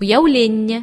уяўлення